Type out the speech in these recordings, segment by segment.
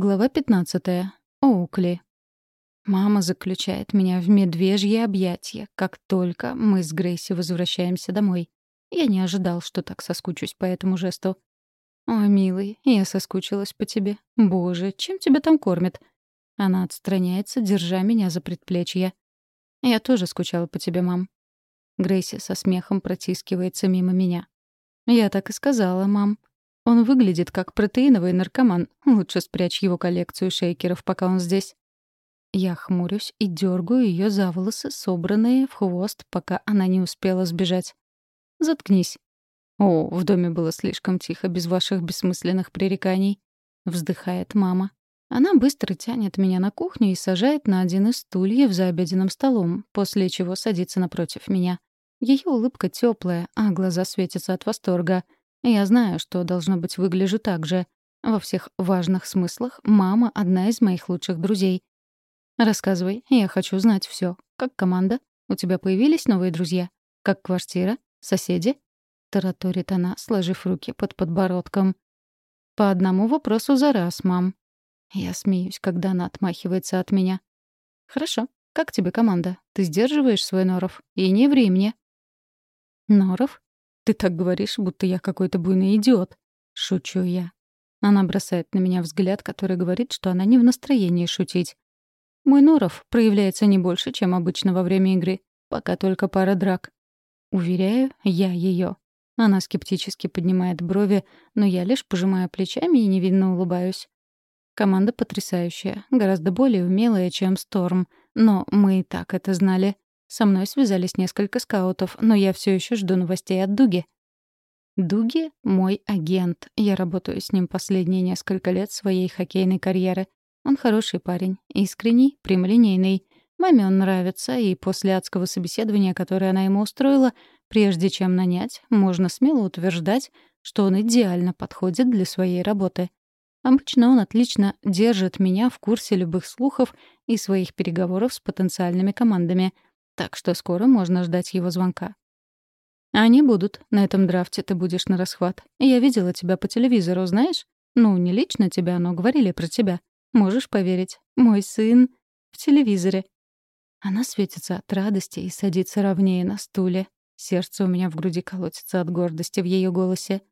Глава 15. Оукли. Мама заключает меня в медвежье объятия, как только мы с Грейси возвращаемся домой. Я не ожидал, что так соскучусь по этому жесту. «О, милый, я соскучилась по тебе. Боже, чем тебя там кормят?» Она отстраняется, держа меня за предплечье. «Я тоже скучала по тебе, мам». Грейси со смехом протискивается мимо меня. «Я так и сказала, мам. Он выглядит как протеиновый наркоман. Лучше спрячь его коллекцию шейкеров, пока он здесь. Я хмурюсь и дергаю ее за волосы, собранные в хвост, пока она не успела сбежать. «Заткнись». «О, в доме было слишком тихо без ваших бессмысленных пререканий», — вздыхает мама. Она быстро тянет меня на кухню и сажает на один из стульев за обеденным столом, после чего садится напротив меня. Ее улыбка теплая, а глаза светятся от восторга — я знаю, что, должно быть, выгляжу так же. Во всех важных смыслах мама — одна из моих лучших друзей. Рассказывай, я хочу знать все. Как команда? У тебя появились новые друзья? Как квартира? Соседи?» — тараторит она, сложив руки под подбородком. «По одному вопросу за раз, мам». Я смеюсь, когда она отмахивается от меня. «Хорошо. Как тебе команда? Ты сдерживаешь свой норов? И не ври мне». «Норов? «Ты так говоришь, будто я какой-то буйный идиот». Шучу я. Она бросает на меня взгляд, который говорит, что она не в настроении шутить. Мой норов проявляется не больше, чем обычно во время игры. Пока только пара драк. Уверяю, я ее. Она скептически поднимает брови, но я лишь пожимаю плечами и невинно улыбаюсь. Команда потрясающая, гораздо более умелая, чем Сторм. Но мы и так это знали. Со мной связались несколько скаутов, но я все еще жду новостей от Дуги. Дуги — мой агент. Я работаю с ним последние несколько лет своей хоккейной карьеры. Он хороший парень, искренний, прямолинейный. Маме он нравится, и после адского собеседования, которое она ему устроила, прежде чем нанять, можно смело утверждать, что он идеально подходит для своей работы. Обычно он отлично держит меня в курсе любых слухов и своих переговоров с потенциальными командами — так что скоро можно ждать его звонка. Они будут. На этом драфте ты будешь на расхват. Я видела тебя по телевизору, знаешь? Ну, не лично тебя, но говорили про тебя. Можешь поверить. Мой сын в телевизоре. Она светится от радости и садится ровнее на стуле. Сердце у меня в груди колотится от гордости в ее голосе.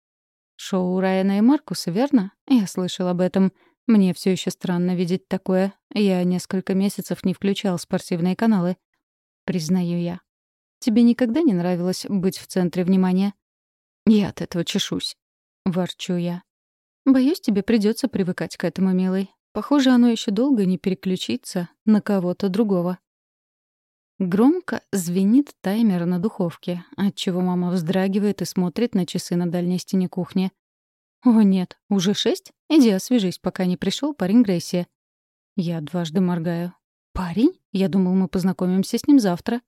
Шоу Райана и Маркуса, верно? Я слышал об этом. Мне все еще странно видеть такое. Я несколько месяцев не включал спортивные каналы признаю я. Тебе никогда не нравилось быть в центре внимания? Я от этого чешусь. Ворчу я. Боюсь, тебе придется привыкать к этому, милый. Похоже, оно еще долго не переключится на кого-то другого. Громко звенит таймер на духовке, отчего мама вздрагивает и смотрит на часы на дальней стене кухни. «О, нет, уже шесть? Иди освежись, пока не пришел парень Грейси». Я дважды моргаю. «Парень? Я думал, мы познакомимся с ним завтра».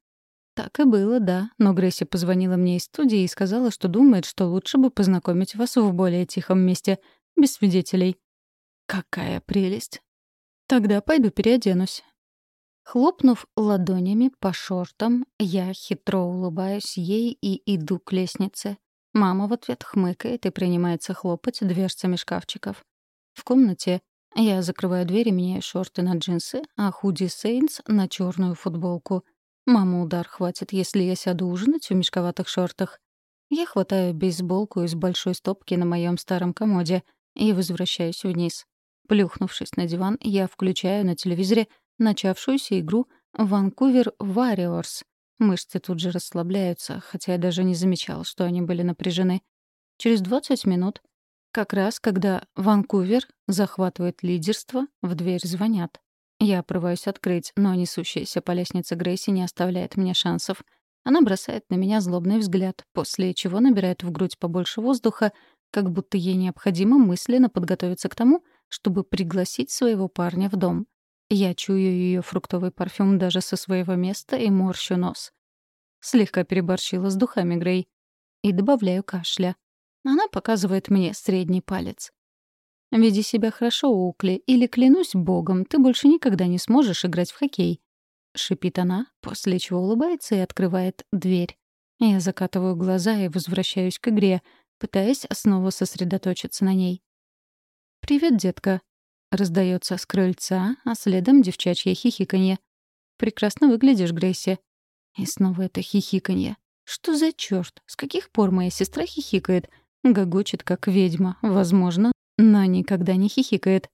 Так и было, да. Но Грейси позвонила мне из студии и сказала, что думает, что лучше бы познакомить вас в более тихом месте, без свидетелей. Какая прелесть. Тогда пойду переоденусь. Хлопнув ладонями по шортам, я хитро улыбаюсь ей и иду к лестнице. Мама в ответ хмыкает и принимается хлопать дверцами шкафчиков. В комнате я закрываю дверь и меняю шорты на джинсы, а худи Сейнс — на черную футболку. Мама удар хватит, если я сяду ужинать в мешковатых шортах. Я хватаю бейсболку из большой стопки на моем старом комоде и возвращаюсь вниз. Плюхнувшись на диван, я включаю на телевизоре начавшуюся игру «Ванкувер Warriors». Мышцы тут же расслабляются, хотя я даже не замечал, что они были напряжены. Через 20 минут как раз, когда Ванкувер захватывает лидерство, в дверь звонят. Я отрываюсь открыть, но несущаяся по лестнице Грейси не оставляет мне шансов. Она бросает на меня злобный взгляд, после чего набирает в грудь побольше воздуха, как будто ей необходимо мысленно подготовиться к тому, чтобы пригласить своего парня в дом. Я чую ее фруктовый парфюм даже со своего места и морщу нос. Слегка переборщила с духами Грей. И добавляю кашля. Она показывает мне средний палец. «Веди себя хорошо, Укли, или, клянусь богом, ты больше никогда не сможешь играть в хоккей», — шипит она, после чего улыбается и открывает дверь. Я закатываю глаза и возвращаюсь к игре, пытаясь снова сосредоточиться на ней. «Привет, детка». Раздается с крыльца, а следом девчачье хихиканье. «Прекрасно выглядишь, Грейси». И снова это хихиканье. Что за чёрт? С каких пор моя сестра хихикает? Гогочет, как ведьма, возможно, но никогда не хихикает.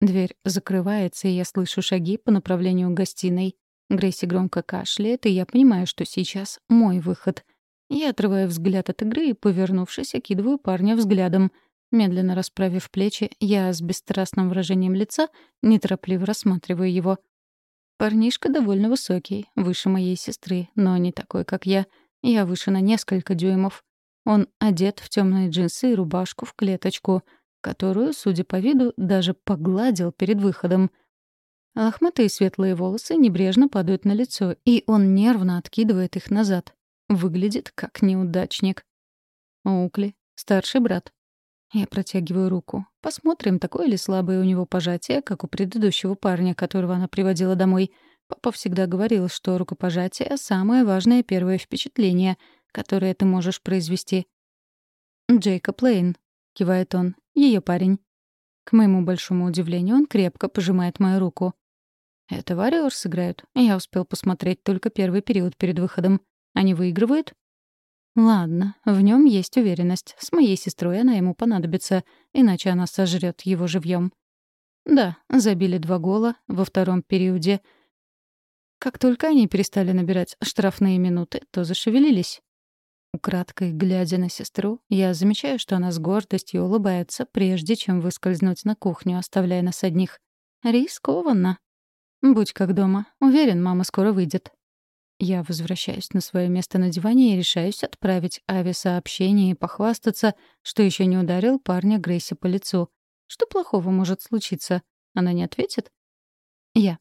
Дверь закрывается, и я слышу шаги по направлению к гостиной. Грейси громко кашляет, и я понимаю, что сейчас мой выход. Я отрываю взгляд от игры и, повернувшись, окидываю парня взглядом. Медленно расправив плечи, я с бесстрастным выражением лица неторопливо рассматриваю его. Парнишка довольно высокий, выше моей сестры, но не такой, как я. Я выше на несколько дюймов. Он одет в темные джинсы и рубашку в клеточку, которую, судя по виду, даже погладил перед выходом. Лохматые светлые волосы небрежно падают на лицо, и он нервно откидывает их назад. Выглядит как неудачник. Укли, старший брат. Я протягиваю руку. Посмотрим, такое ли слабое у него пожатие, как у предыдущего парня, которого она приводила домой. Папа всегда говорил, что рукопожатие — самое важное первое впечатление — которое ты можешь произвести. «Джейкоб Лейн», — кивает он, — ее парень. К моему большому удивлению, он крепко пожимает мою руку. «Это Вариорс играют. Я успел посмотреть только первый период перед выходом. Они выигрывают?» «Ладно, в нем есть уверенность. С моей сестрой она ему понадобится, иначе она сожрет его живьем. Да, забили два гола во втором периоде. Как только они перестали набирать штрафные минуты, то зашевелились. Украдкой, глядя на сестру, я замечаю, что она с гордостью улыбается, прежде чем выскользнуть на кухню, оставляя нас одних. Рискованно. Будь как дома. Уверен, мама скоро выйдет. Я возвращаюсь на свое место на диване и решаюсь отправить Ави сообщение и похвастаться, что еще не ударил парня Грейси по лицу. Что плохого может случиться? Она не ответит? Я.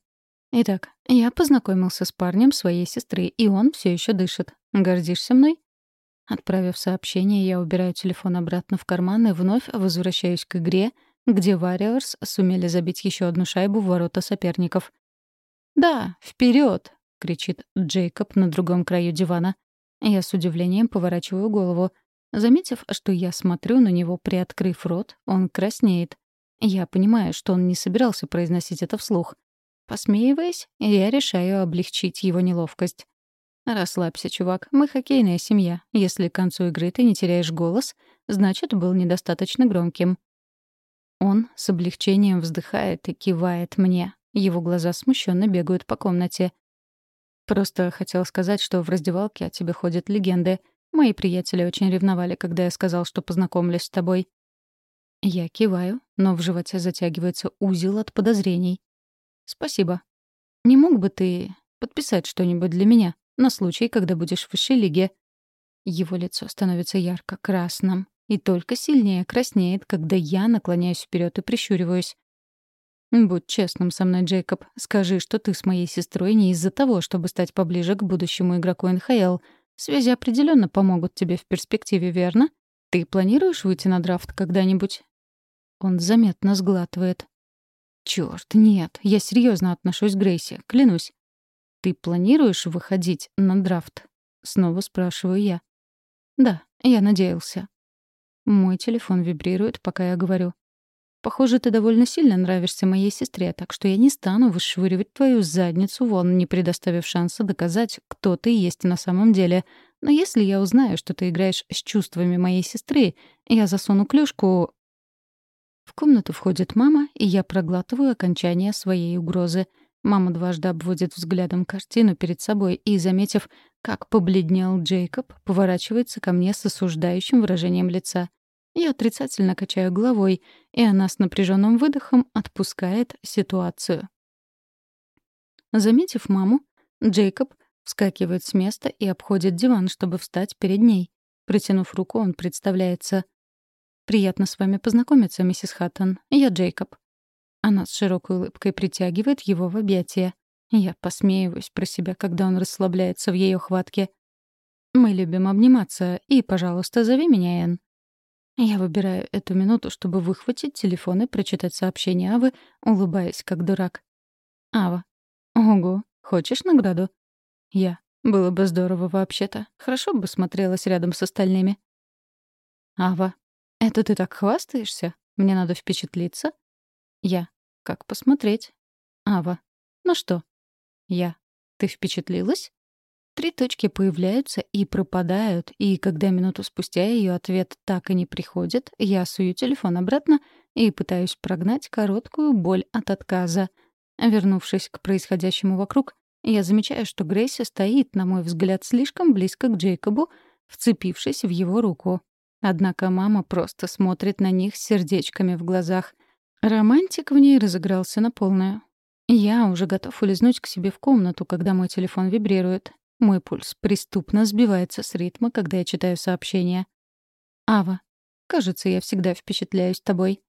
Итак, я познакомился с парнем своей сестры, и он все еще дышит. Гордишься мной? Отправив сообщение, я убираю телефон обратно в карман и вновь возвращаюсь к игре, где Warriors сумели забить еще одну шайбу в ворота соперников. «Да, вперед! кричит Джейкоб на другом краю дивана. Я с удивлением поворачиваю голову. Заметив, что я смотрю на него, приоткрыв рот, он краснеет. Я понимаю, что он не собирался произносить это вслух. Посмеиваясь, я решаю облегчить его неловкость. «Расслабься, чувак. Мы хоккейная семья. Если к концу игры ты не теряешь голос, значит, был недостаточно громким». Он с облегчением вздыхает и кивает мне. Его глаза смущенно бегают по комнате. «Просто хотел сказать, что в раздевалке о тебе ходят легенды. Мои приятели очень ревновали, когда я сказал, что познакомлюсь с тобой». Я киваю, но в животе затягивается узел от подозрений. «Спасибо. Не мог бы ты подписать что-нибудь для меня?» На случай, когда будешь в высшей лиге. Его лицо становится ярко-красным и только сильнее краснеет, когда я наклоняюсь вперед и прищуриваюсь. «Будь честным со мной, Джейкоб. Скажи, что ты с моей сестрой не из-за того, чтобы стать поближе к будущему игроку НХЛ. Связи определенно помогут тебе в перспективе, верно? Ты планируешь выйти на драфт когда-нибудь?» Он заметно сглатывает. «Чёрт, нет, я серьезно отношусь к Грейси, клянусь. «Ты планируешь выходить на драфт?» — снова спрашиваю я. «Да, я надеялся». Мой телефон вибрирует, пока я говорю. «Похоже, ты довольно сильно нравишься моей сестре, так что я не стану вышвыривать твою задницу вон, не предоставив шанса доказать, кто ты есть на самом деле. Но если я узнаю, что ты играешь с чувствами моей сестры, я засуну клюшку...» В комнату входит мама, и я проглатываю окончание своей угрозы — Мама дважды обводит взглядом картину перед собой и, заметив, как побледнел Джейкоб, поворачивается ко мне с осуждающим выражением лица. Я отрицательно качаю головой, и она с напряженным выдохом отпускает ситуацию. Заметив маму, Джейкоб вскакивает с места и обходит диван, чтобы встать перед ней. Протянув руку, он представляется. «Приятно с вами познакомиться, миссис Хаттон. Я Джейкоб». Она с широкой улыбкой притягивает его в объятия. Я посмеиваюсь про себя, когда он расслабляется в ее хватке. «Мы любим обниматься, и, пожалуйста, зови меня Энн». Я выбираю эту минуту, чтобы выхватить телефон и прочитать сообщение Авы, улыбаясь, как дурак. «Ава. Ого, хочешь награду?» «Я. Было бы здорово вообще-то. Хорошо бы смотрелась рядом с остальными». «Ава. Это ты так хвастаешься? Мне надо впечатлиться?» «Я. как посмотреть. Ава. На что? Я. Ты впечатлилась? Три точки появляются и пропадают, и когда минуту спустя ее ответ так и не приходит, я сую телефон обратно и пытаюсь прогнать короткую боль от отказа. Вернувшись к происходящему вокруг, я замечаю, что Грейси стоит, на мой взгляд, слишком близко к Джейкобу, вцепившись в его руку. Однако мама просто смотрит на них с сердечками в глазах. Романтик в ней разыгрался на полную. Я уже готов улизнуть к себе в комнату, когда мой телефон вибрирует. Мой пульс преступно сбивается с ритма, когда я читаю сообщение. «Ава, кажется, я всегда впечатляюсь тобой.